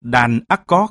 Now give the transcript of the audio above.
đàn accord